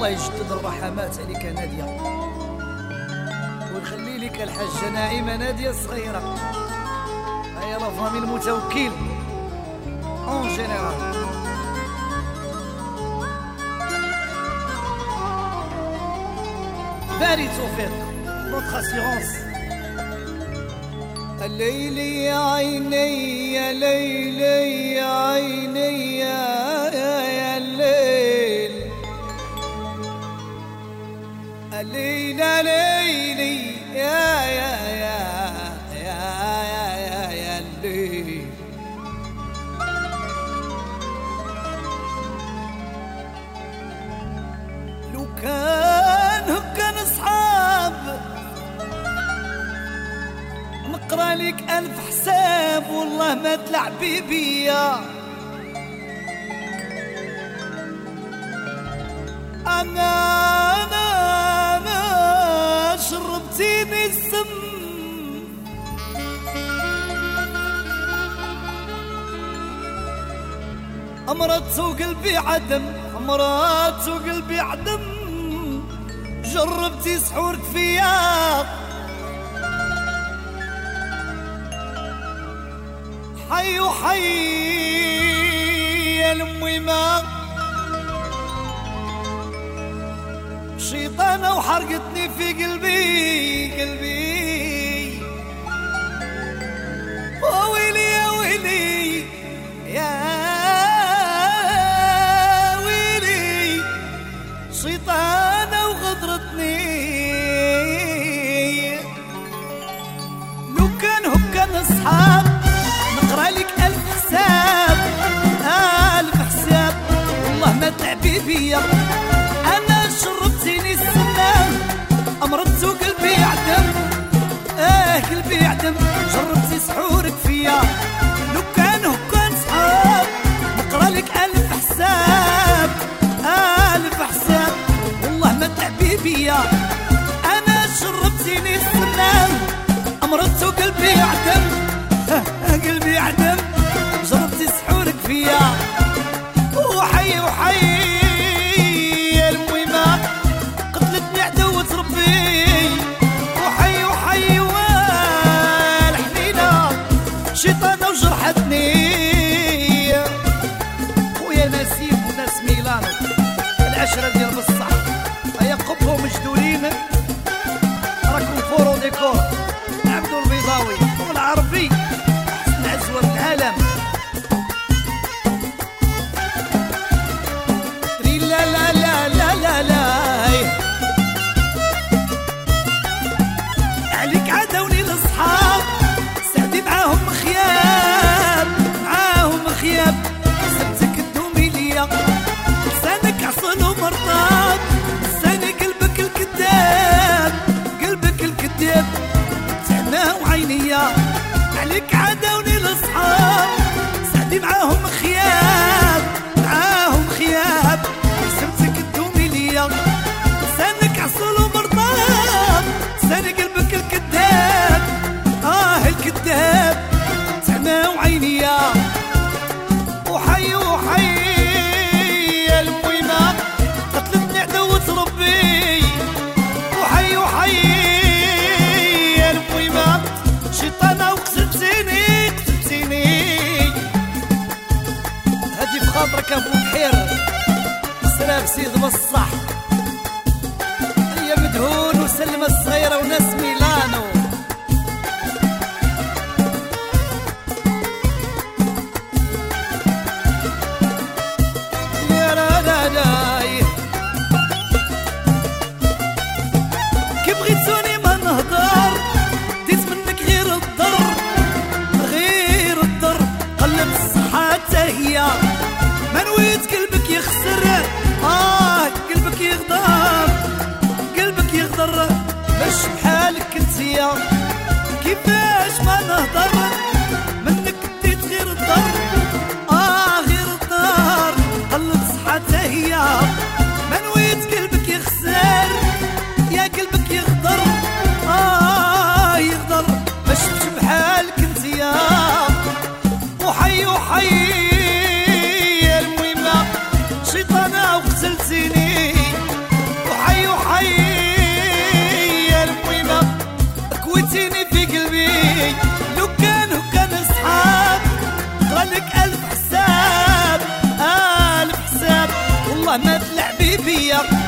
الله يجدد الرحمات عليك نادية. ويخلي لك الحاجة ناعمه نادية الصغيره هيا لا فامي المتوكل. اون جينيرال باري توفيق نوتر اسيغونس الليلي يا عيني يا ليلي يا عيني. نقرا لك ألف حساب والله ما تلعبي بيا أنا أنا أنا شربتيني السم أمرت وقلبي عدم أمرت وقلبي عدم. جربتي سحورك فيا حي وحي يا الميمة شيطانة وحرقتني في قلبي قلبي. ويلي بيا. أنا شربتيني السنان امرت قلبي يعدم. قلبي يعدم. جربتي سحورك فيا. وحي وحي يا الميمة قتلتني عدوة ربي وحي وحي والحنينة. شيطانة وجرحتني. ديكور عبدو البيضاوي. والعربي حسن عزوة في العالم. لا لا لا لا لا لا. عليك عدوني الأصحاب. سعدي معاهم خياب معاهم خياب عليك عدوني الاصحاب سعدي معاهم أبو بحير. سلام سيد بصح يا مدهون وسلمى الصغيرة وناس ميلانو خمت لعبي بيا